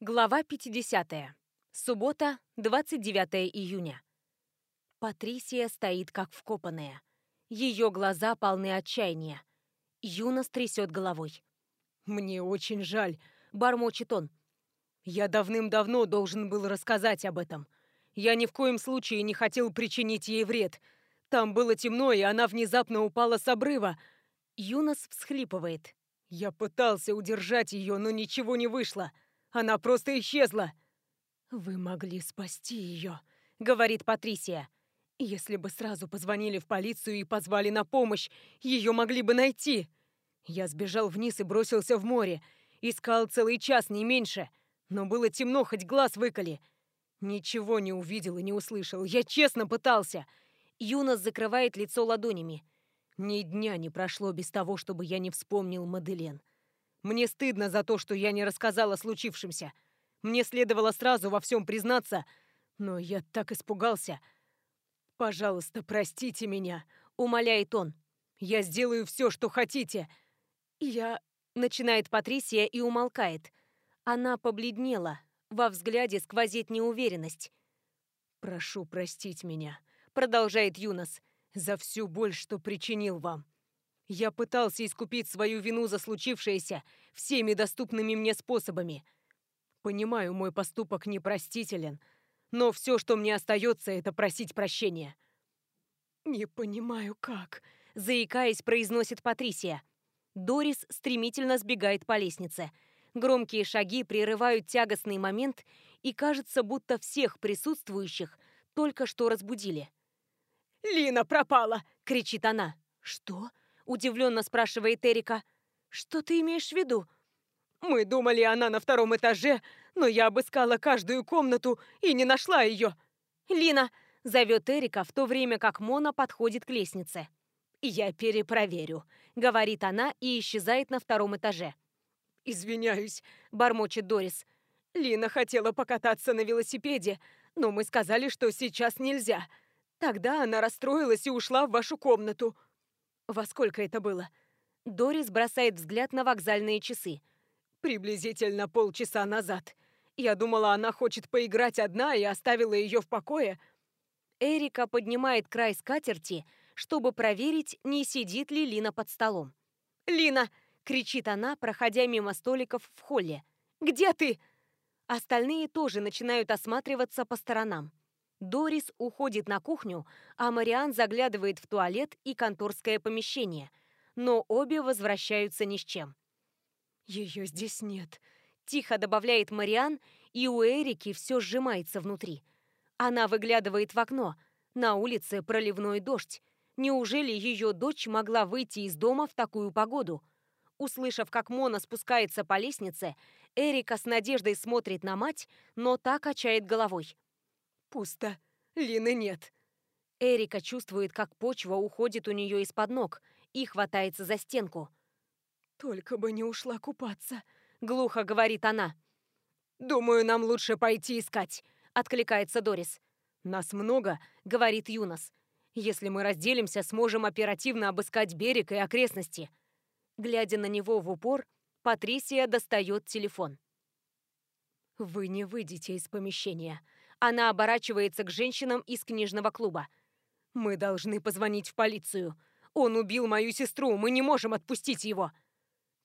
Глава 50. Суббота, 29 июня. Патрисия стоит как вкопанная. Ее глаза полны отчаяния. Юнос трясет головой. «Мне очень жаль», — Бормочет он. «Я давным-давно должен был рассказать об этом. Я ни в коем случае не хотел причинить ей вред. Там было темно, и она внезапно упала с обрыва». Юнос всхлипывает. «Я пытался удержать ее, но ничего не вышло. Она просто исчезла!» «Вы могли спасти ее», — говорит Патрисия. «Если бы сразу позвонили в полицию и позвали на помощь, ее могли бы найти». Я сбежал вниз и бросился в море. Искал целый час, не меньше. Но было темно, хоть глаз выколи. Ничего не увидел и не услышал. Я честно пытался. Юнос закрывает лицо ладонями. Ни дня не прошло без того, чтобы я не вспомнил Маделен. Мне стыдно за то, что я не рассказала о случившемся. Мне следовало сразу во всем признаться, но я так испугался. «Пожалуйста, простите меня», — умоляет он. «Я сделаю все, что хотите». «Я...» — начинает Патрисия и умолкает. Она побледнела. Во взгляде сквозит неуверенность. «Прошу простить меня», — продолжает Юнос, — «за всю боль, что причинил вам. Я пытался искупить свою вину за случившееся всеми доступными мне способами. Понимаю, мой поступок непростителен, но все, что мне остается, это просить прощения. «Не понимаю, как», — заикаясь, произносит Патрисия. Дорис стремительно сбегает по лестнице. Громкие шаги прерывают тягостный момент, и кажется, будто всех присутствующих только что разбудили. «Лина пропала!» — кричит она. «Что?» Удивленно спрашивает Эрика. «Что ты имеешь в виду?» «Мы думали, она на втором этаже, но я обыскала каждую комнату и не нашла ее». «Лина!» — зовет Эрика, в то время как Мона подходит к лестнице. «Я перепроверю», — говорит она и исчезает на втором этаже. «Извиняюсь», — бормочет Дорис. «Лина хотела покататься на велосипеде, но мы сказали, что сейчас нельзя. Тогда она расстроилась и ушла в вашу комнату». Во сколько это было? Дорис бросает взгляд на вокзальные часы. Приблизительно полчаса назад. Я думала, она хочет поиграть одна и оставила ее в покое. Эрика поднимает край скатерти, чтобы проверить, не сидит ли Лина под столом. «Лина!» — кричит она, проходя мимо столиков в холле. «Где ты?» Остальные тоже начинают осматриваться по сторонам. Дорис уходит на кухню, а Мариан заглядывает в туалет и конторское помещение, но обе возвращаются ни с чем. «Ее здесь нет», — тихо добавляет Мариан, и у Эрики все сжимается внутри. Она выглядывает в окно. На улице проливной дождь. Неужели ее дочь могла выйти из дома в такую погоду? Услышав, как Мона спускается по лестнице, Эрика с надеждой смотрит на мать, но так качает головой. Пусто. Лины нет. Эрика чувствует, как почва уходит у нее из-под ног и хватается за стенку. «Только бы не ушла купаться», — глухо говорит она. «Думаю, нам лучше пойти искать», — откликается Дорис. «Нас много», — говорит Юнос. «Если мы разделимся, сможем оперативно обыскать берег и окрестности». Глядя на него в упор, Патрисия достает телефон. «Вы не выйдете из помещения», она оборачивается к женщинам из книжного клуба. «Мы должны позвонить в полицию. Он убил мою сестру, мы не можем отпустить его».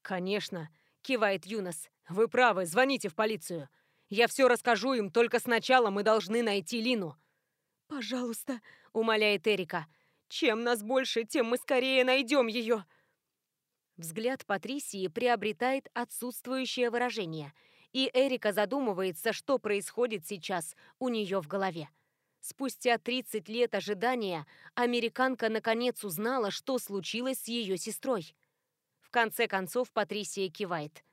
«Конечно», — кивает Юнос. «Вы правы, звоните в полицию. Я все расскажу им, только сначала мы должны найти Лину». «Пожалуйста», — умоляет Эрика. «Чем нас больше, тем мы скорее найдем ее». Взгляд Патрисии приобретает отсутствующее выражение — и Эрика задумывается, что происходит сейчас у нее в голове. Спустя 30 лет ожидания американка наконец узнала, что случилось с ее сестрой. В конце концов Патрисия кивает.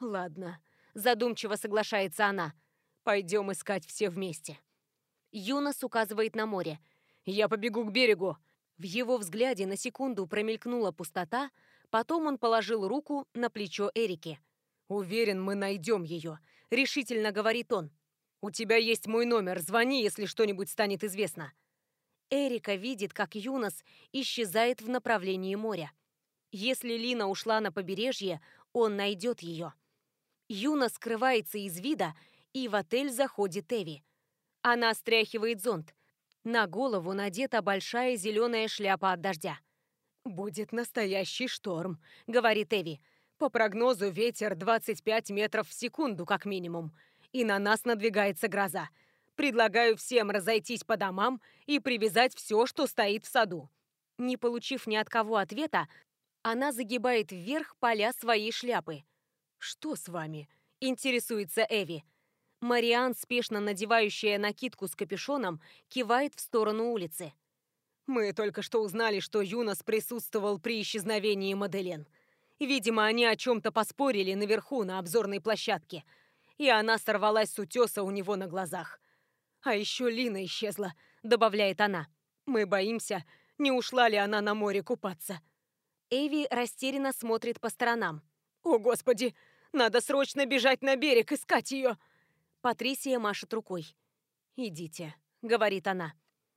«Ладно», — задумчиво соглашается она. «Пойдем искать все вместе». Юнос указывает на море. «Я побегу к берегу». В его взгляде на секунду промелькнула пустота, потом он положил руку на плечо Эрики. «Уверен, мы найдем ее», — решительно говорит он. «У тебя есть мой номер, звони, если что-нибудь станет известно». Эрика видит, как Юнос исчезает в направлении моря. Если Лина ушла на побережье, он найдет ее. Юна скрывается из вида, и в отель заходит Эви. Она стряхивает зонт. На голову надета большая зеленая шляпа от дождя. «Будет настоящий шторм», — говорит Эви. «По прогнозу ветер 25 метров в секунду, как минимум. И на нас надвигается гроза. Предлагаю всем разойтись по домам и привязать все, что стоит в саду». Не получив ни от кого ответа, она загибает вверх поля своей шляпы. «Что с вами?» – интересуется Эви. Мариан, спешно надевающая накидку с капюшоном, кивает в сторону улицы. Мы только что узнали, что Юнос присутствовал при исчезновении Маделен. Видимо, они о чем-то поспорили наверху на обзорной площадке, и она сорвалась с утеса у него на глазах. А еще Лина исчезла, добавляет она. Мы боимся, не ушла ли она на море купаться. Эви растерянно смотрит по сторонам. «О, Господи! Надо срочно бежать на берег, искать ее!» Патрисия машет рукой. «Идите», — говорит она.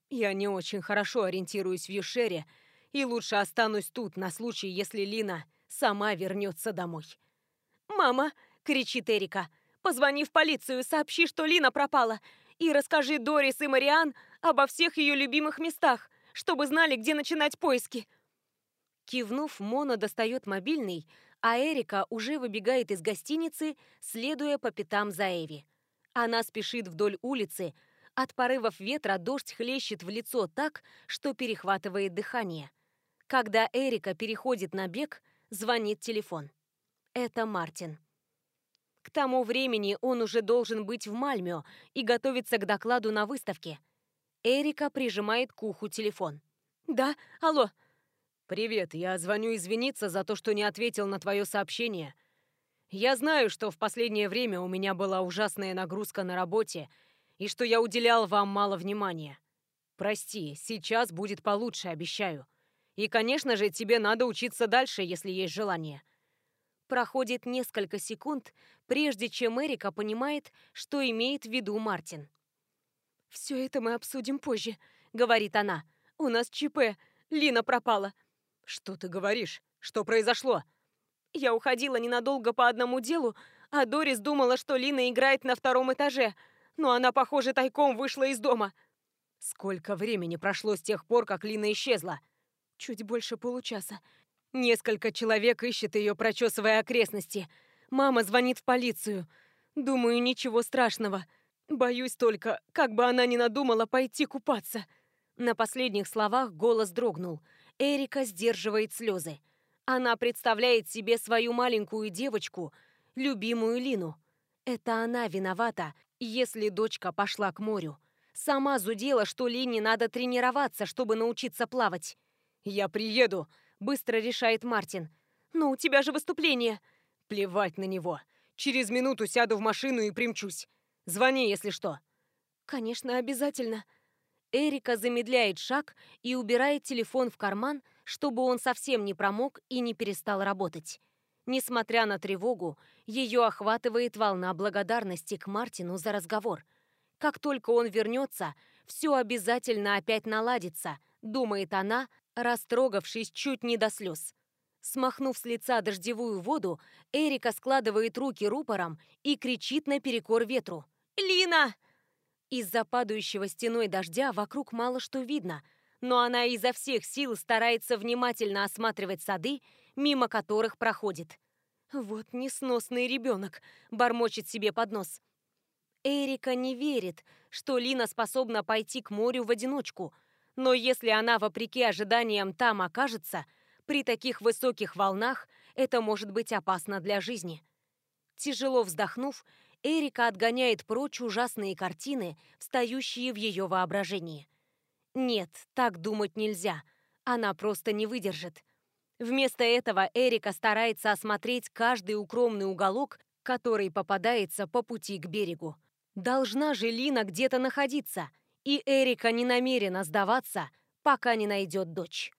Я не очень хорошо ориентируюсь в Юшере, и лучше останусь тут на случай, если Лина сама вернется домой. «Мама!» — кричит Эрика. «Позвони в полицию, сообщи, что Лина пропала, и расскажи Дорис и Мариан обо всех ее любимых местах, чтобы знали, где начинать поиски». Кивнув, Мона достает мобильный, а Эрика уже выбегает из гостиницы, следуя по пятам за Эви. Она спешит вдоль улицы, от порывов ветра дождь хлещет в лицо так, что перехватывает дыхание. Когда Эрика переходит на бег, звонит телефон. Это Мартин. К тому времени он уже должен быть в Мальмё и готовиться к докладу на выставке. Эрика прижимает к уху телефон. «Да, алло». «Привет, я звоню извиниться за то, что не ответил на твое сообщение. Я знаю, что в последнее время у меня была ужасная нагрузка на работе, и что я уделял вам мало внимания. Прости, сейчас будет получше, обещаю. И, конечно же, тебе надо учиться дальше, если есть желание. Проходит несколько секунд, прежде чем Эрика понимает, что имеет в виду Мартин. «Все это мы обсудим позже», — говорит она. «У нас ЧП. Лина пропала». «Что ты говоришь? Что произошло?» Я уходила ненадолго по одному делу, а Дорис думала, что Лина играет на втором этаже — но она, похоже, тайком вышла из дома. Сколько времени прошло с тех пор, как Лина исчезла? Чуть больше получаса. Несколько человек ищет ее, прочесывая окрестности. Мама звонит в полицию. Думаю, ничего страшного. Боюсь только, как бы она ни надумала пойти купаться. На последних словах голос дрогнул. Эрика сдерживает слезы. Она представляет себе свою маленькую девочку, любимую Лину. Это она виновата, если дочка пошла к морю. Сама зудела, что Лене надо тренироваться, чтобы научиться плавать. «Я приеду», — быстро решает Мартин. «Но у тебя же выступление». «Плевать на него. Через минуту сяду в машину и примчусь. Звони, если что». «Конечно, обязательно». Эрика замедляет шаг и убирает телефон в карман, чтобы он совсем не промок и не перестал работать. Несмотря на тревогу, ее охватывает волна благодарности к Мартину за разговор. Как только он вернется, все обязательно опять наладится, думает она, растрогавшись чуть не до слез. Смахнув с лица дождевую воду, Эрика складывает руки рупором и кричит наперекор ветру. «Лина!» Из-за падающего стеной дождя вокруг мало что видно, но она изо всех сил старается внимательно осматривать сады мимо которых проходит. «Вот несносный ребенок», — бормочет себе под нос. Эрика не верит, что Лина способна пойти к морю в одиночку, но если она, вопреки ожиданиям, там окажется, при таких высоких волнах это может быть опасно для жизни. Тяжело вздохнув, Эрика отгоняет прочь ужасные картины, встающие в ее воображении. Нет, так думать нельзя. Она просто не выдержит. Вместо этого Эрика старается осмотреть каждый укромный уголок, который попадается по пути к берегу. Должна же Лина где-то находиться, и Эрика не намерена сдаваться, пока не найдет дочь.